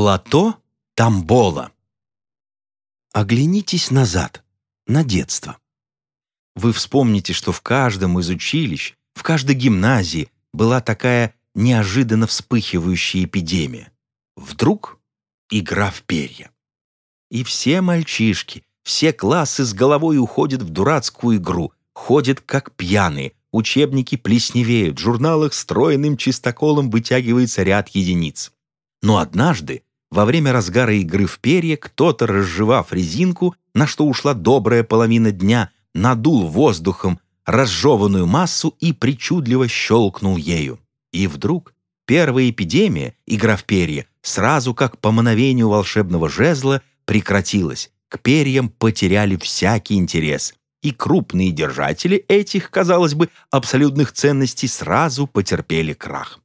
Лото Тамбола. Оглянитесь назад, на детство. Вы вспомните, что в каждом из училищ, в каждой гимназии была такая неожиданно вспыхивающая эпидемия. Вдруг игра в перья. И все мальчишки, все классы с головой уходят в дурацкую игру, ходят как пьяные, учебники плесневеют, в журналах стройным чистоколом вытягивается ряд единиц. Но однажды, во время разгара игры в перья, кто-то, разжевав резинку, на что ушла добрая половина дня, надул воздухом разжеванную массу и причудливо щелкнул ею. И вдруг первая эпидемия, игра в перья, сразу как по мановению волшебного жезла прекратилась. К перьям потеряли всякий интерес. И крупные держатели этих, казалось бы, абсолютных ценностей сразу потерпели крах.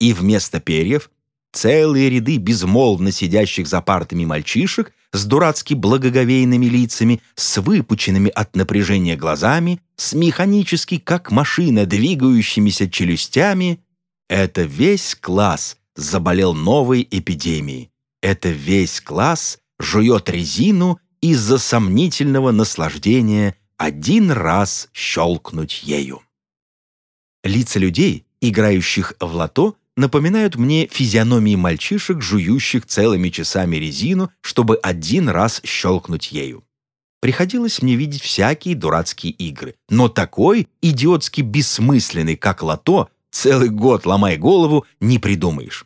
И вместо перьев целые ряды безмолвно сидящих за партами мальчишек с дурацки благоговейными лицами, с выпученными от напряжения глазами, с механически, как машина, двигающимися челюстями. Это весь класс заболел новой эпидемией. Это весь класс жует резину из-за сомнительного наслаждения один раз щелкнуть ею. Лица людей, играющих в лото, напоминают мне физиономии мальчишек, жующих целыми часами резину, чтобы один раз щелкнуть ею. Приходилось мне видеть всякие дурацкие игры, но такой идиотски бессмысленный, как лото, целый год ломай голову, не придумаешь.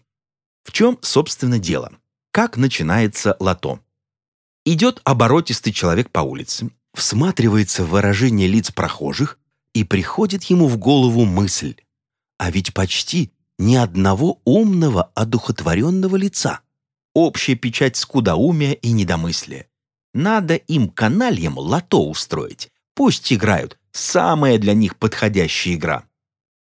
В чем, собственно, дело? Как начинается лото? Идет оборотистый человек по улице, всматривается в выражение лиц прохожих, и приходит ему в голову мысль. А ведь почти ни одного умного, одухотворенного лица. Общая печать скудоумия и недомыслия. Надо им канальям лото устроить. Пусть играют. Самая для них подходящая игра.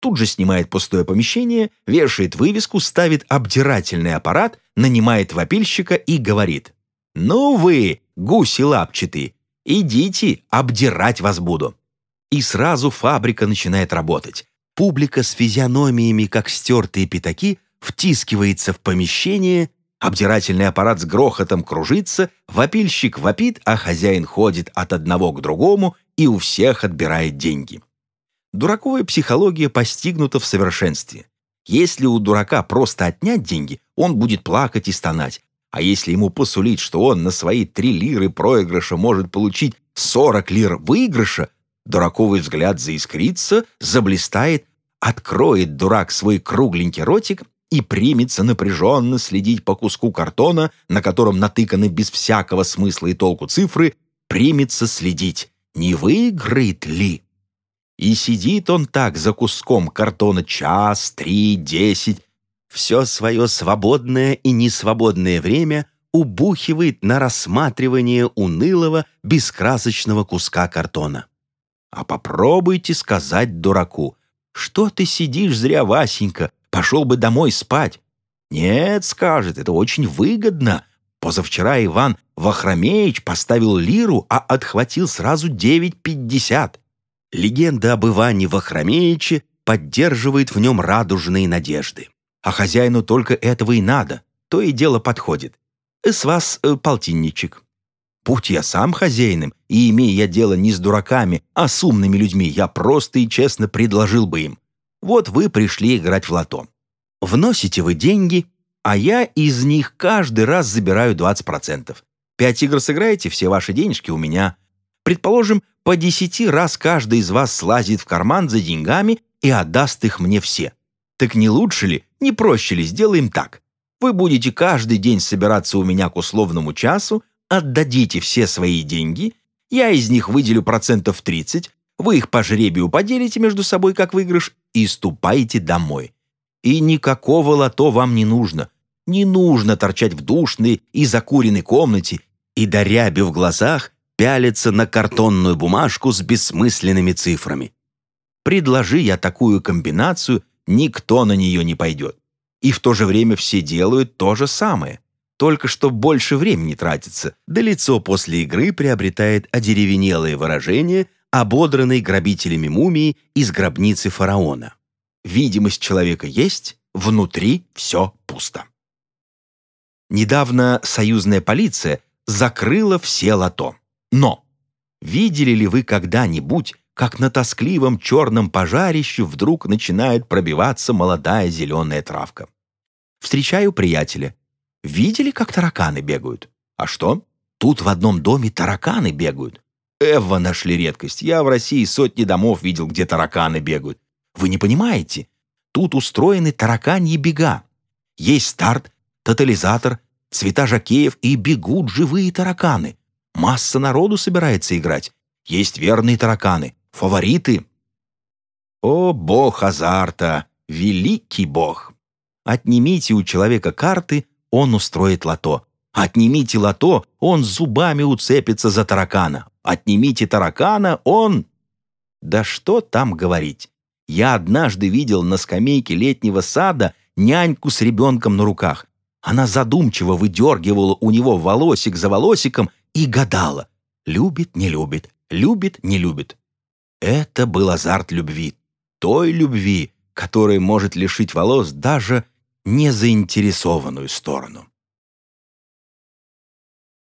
Тут же снимает пустое помещение, вешает вывеску, ставит обдирательный аппарат, нанимает вопильщика и говорит. «Ну вы, гуси лапчатые, идите, обдирать вас буду». И сразу фабрика начинает работать. Публика с физиономиями, как стертые пятаки, втискивается в помещение, обдирательный аппарат с грохотом кружится, вопильщик вопит, а хозяин ходит от одного к другому и у всех отбирает деньги. Дураковая психология постигнута в совершенстве. Если у дурака просто отнять деньги, он будет плакать и стонать. А если ему посулить, что он на свои три лиры проигрыша может получить 40 лир выигрыша, Дураковый взгляд заискрится, заблистает, откроет дурак свой кругленький ротик и примется напряженно следить по куску картона, на котором натыканы без всякого смысла и толку цифры, примется следить, не выиграет ли. И сидит он так за куском картона час, три, десять, все свое свободное и несвободное время убухивает на рассматривание унылого, бескрасочного куска картона. А попробуйте сказать дураку, что ты сидишь зря, Васенька, пошел бы домой спать. Нет, скажет, это очень выгодно. Позавчера Иван Вахромеич поставил лиру, а отхватил сразу 9,50. Легенда об Иване Вахромеиче поддерживает в нем радужные надежды. А хозяину только этого и надо, то и дело подходит. С вас э, полтинничек. Будь я сам хозяином, и имея я дело не с дураками, а с умными людьми, я просто и честно предложил бы им. Вот вы пришли играть в лото. Вносите вы деньги, а я из них каждый раз забираю 20%. Пять игр сыграете, все ваши денежки у меня. Предположим, по десяти раз каждый из вас слазит в карман за деньгами и отдаст их мне все. Так не лучше ли, не проще ли сделаем так? Вы будете каждый день собираться у меня к условному часу, отдадите все свои деньги, я из них выделю процентов 30, вы их по жребию поделите между собой как выигрыш и ступайте домой. И никакого лото вам не нужно. Не нужно торчать в душной и закуренной комнате и, до ряби в глазах, пялиться на картонную бумажку с бессмысленными цифрами. Предложи я такую комбинацию, никто на нее не пойдет. И в то же время все делают то же самое. Только что больше времени тратится, да лицо после игры приобретает одеревенелое выражение, ободранной грабителями мумии из гробницы фараона. Видимость человека есть, внутри все пусто. Недавно союзная полиция закрыла все лото. Но видели ли вы когда-нибудь, как на тоскливом черном пожарище вдруг начинает пробиваться молодая зеленая травка? Встречаю приятеля. Видели, как тараканы бегают? А что? Тут в одном доме тараканы бегают. Эва нашли редкость. Я в России сотни домов видел, где тараканы бегают. Вы не понимаете? Тут устроены тараканьи бега. Есть старт, тотализатор, цвета жакеев и бегут живые тараканы. Масса народу собирается играть. Есть верные тараканы, фавориты. О, бог азарта, великий бог! Отнимите у человека карты, он устроит лото. Отнимите лото, он зубами уцепится за таракана. Отнимите таракана, он... Да что там говорить. Я однажды видел на скамейке летнего сада няньку с ребенком на руках. Она задумчиво выдергивала у него волосик за волосиком и гадала. Любит, не любит, любит, не любит. Это был азарт любви. Той любви, которая может лишить волос даже незаинтересованную сторону.